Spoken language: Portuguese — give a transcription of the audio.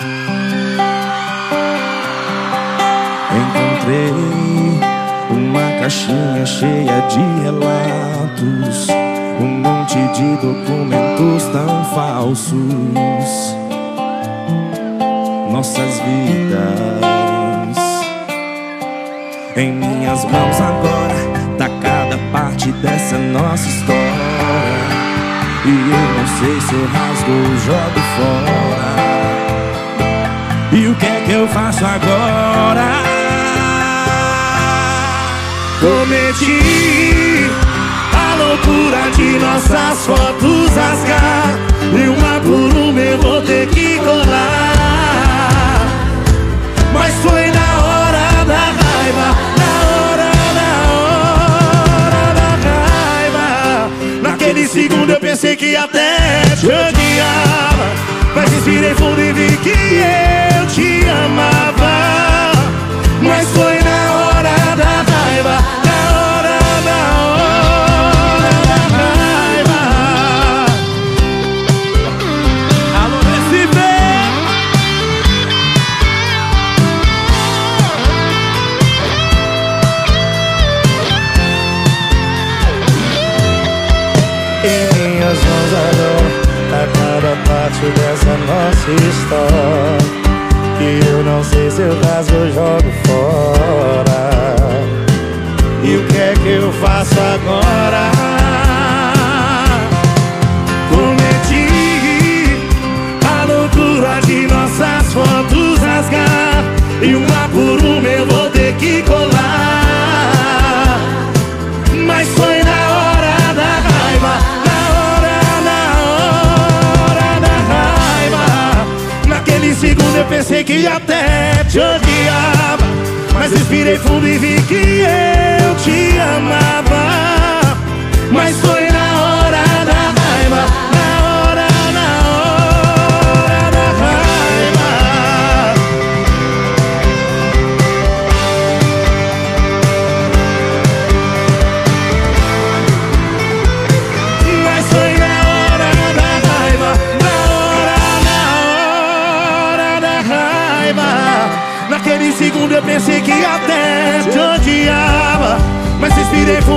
Encontrei uma caixinha cheia de relatos, um monte de documentos tão falsos. Nossas vidas em minhas mãos agora, tá cada parte dessa nossa história. E eu não sei se eu rasgo ou jogo fora. E o que é que eu faço agora? Cometi a loucura de nossas fotos rasgar E uma por uma eu vou ter que colar. Mas foi na hora da raiva Na hora, na hora da raiva. Naquele segundo eu pensei que até te odiava Mas respirei fundo e vi que eu te parte dessa nossa história Que eu não sei se eu rasgo ou jogo fora E o que é que eu faço agora? Segundo eu pensei que até te odiava Mas respirei fundo e vi que eu Naquele segundo eu pensei que até te odiava. Mas respirei fundo